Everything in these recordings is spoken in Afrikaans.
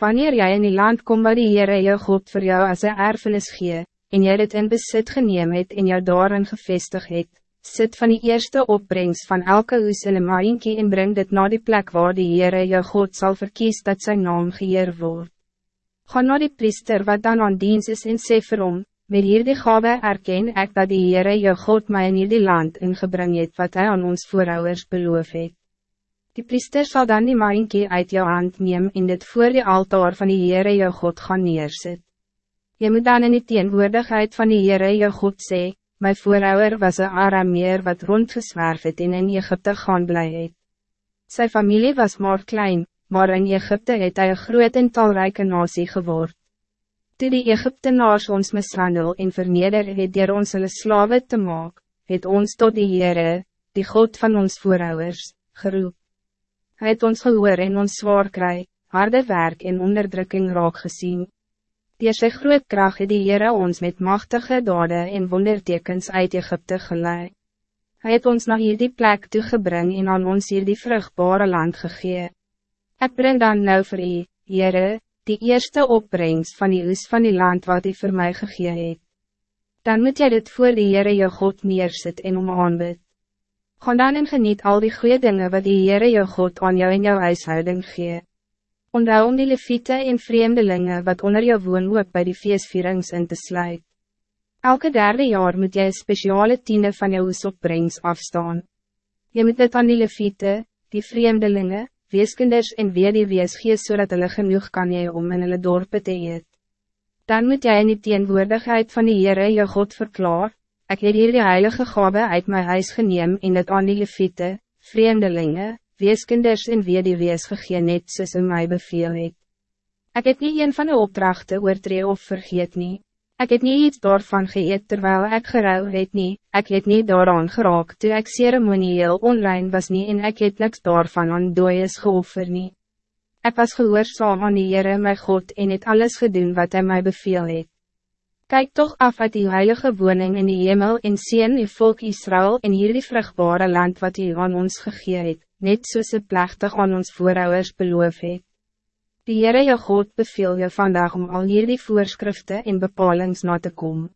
Wanneer jij in die land komt waar die Heere jou God voor jou als een erfenis gee, en jy dit in besit geneem het en jou daarin gevestig het, sit van die eerste opbrengst van elke huis in een maaienkie en bring dit naar die plek waar die Heere jou God zal verkies dat zijn naam geëer word. Ga naar die priester wat dan aan diens is en sê vir hom, met hierdie gawe erken ek dat die Heere jou God mij in hierdie land ingebring het wat hij aan ons voorouders beloof het. Die priester zal dan die maaienkie uit jou hand neem en dit voor die altaar van die Heere jou God gaan neersit. Je moet dan in die teenwoordigheid van die Heere jou God sê, my voorouder was een Arameer wat rondgeswerf het en in Egypte gaan bly het. Sy familie was maar klein, maar in Egypte het hy een groot en talrijke nasie geword. Toe die Egyptenaars ons mishandel en verneder het dier ons hulle slawe te maak, het ons tot die Heere, die God van ons voorouders, geroep. Hij het ons gehoor en ons zwaar kry, harde werk en onderdrukking raak gezien. Die sy groot kracht het die Heere ons met machtige dade en wondertekens uit Egypte geleid. Hij het ons naar hierdie plek toegebring en aan ons hierdie vruchtbare land gegee. Ik breng dan nou vir u, Heere, die eerste opbrengst van die oes van die land wat hij voor mij gegee het. Dan moet jy dit voor die Heere jou God neersit en om aanbid. Gaan dan en geniet al die goede dingen wat die Heere jou God aan jou en jou huishouding gee. Onthou om die leviete en vreemdelingen wat onder jou woon ook bij die feestvierings in te sluit. Elke derde jaar moet jy een speciale tiende van jou opbrengs afstaan. Je moet dit aan die leviete, die vreemdelingen, weeskinders en weer die wees gee so dat hulle genoeg kan jy om in hulle dorpe te eet. Dan moet jy in die teenwoordigheid van die Heere jou God verklaar, Ik heb hier die heilige gabe uit mijn huis geneem in het aan die leviete, vreemdelingen, weeskinders en wie die wees gegeen het soos in my beveel het. Ek het nie een van de opdrachten oortree of vergeet nie. Ek het nie iets daarvan geëet terwijl ik gerouw het nie, ek het nie daaraan geraak toe ek ceremonieel online was nie en ek het niks daarvan aan dooies geoffer nie. Ek was gehoorzaam aan die Heere my God en het alles gedoen wat hij mij beveel het. Kijk toch af uit die heilige woning in die hemel en sien die volk Israël in hierdie vrugbare land wat hij aan ons gegee het, net soos het plechtig aan ons voorouders beloof het. Die Heere jou God beveel je vandaag om al hierdie voorschriften en bepalings na te komen.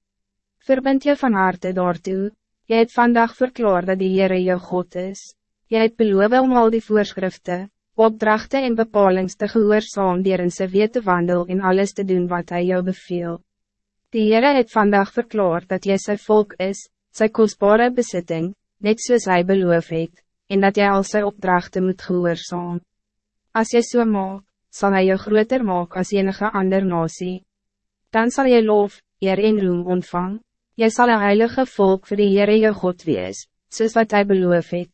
Verbind je van harte daartoe, jy het vandaag verklaar dat die Heere jou God is, jy het beloof om al die voorschriften, opdrachten en bepalings te gehoorzaam dier in sy weet te wandel en alles te doen wat hij jou beveelt. Die Heere het vandaag verklaard dat jy sy volk is, sy kostbare bezitting, net soos hy beloof het, en dat jy al sy opdrachten moet gehoorzaam. Als jy so maak, sal hy jou groter maak as enige ander nasie. Dan zal jy lof, eer en roem ontvang, jy sal een heilige volk voor die Heere jou God wees, soos wat hy beloof het.